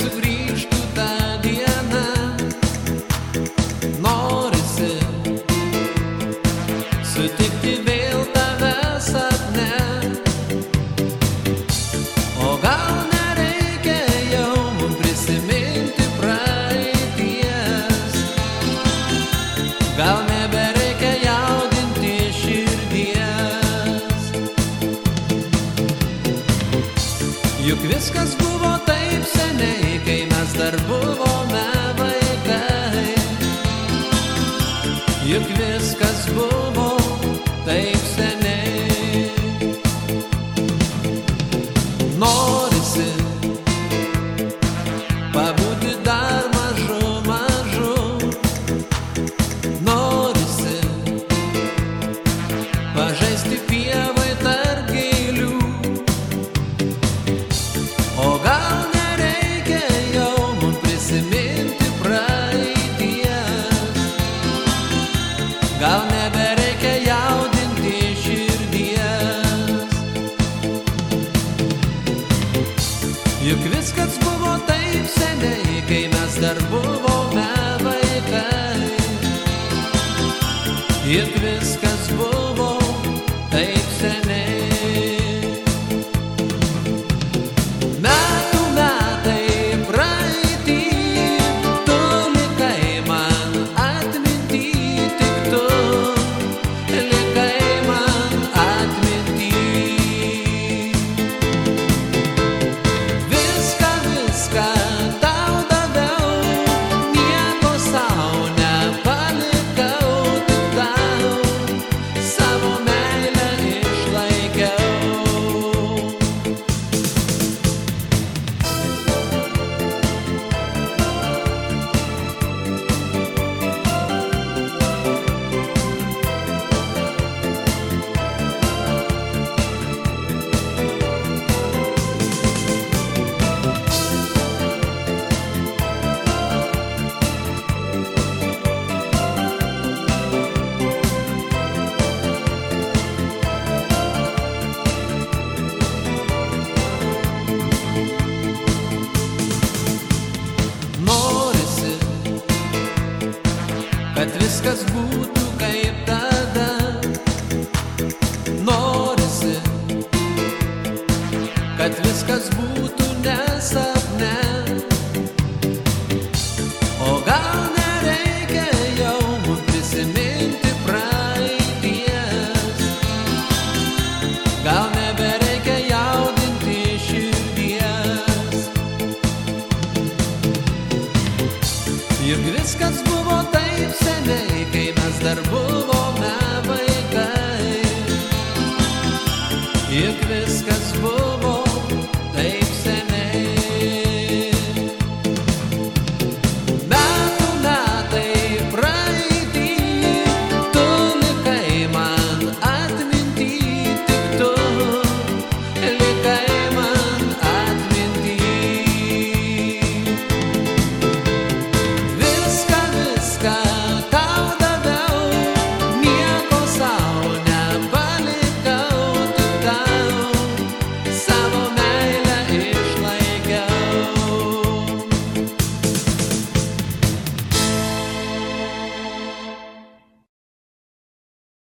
sugrįžtų ta diena. Norisi sutikti vėl tave sapne. O gal nereikia jau mums prisiminti praeities. Gal nebereikia jaudinti širdies. Juk viskas buvo dar buvome vaikai. Juk viskas buvo taip seniai. Norisi Gal nebereikia jaudinti širdies? Juk viskas buvo taip seniai, kai mes dar buvome vaikai. Juk viskas buvo Juk viskas buvo taip seniai, kai mes dar buvome vaikai. Juk viskas buvo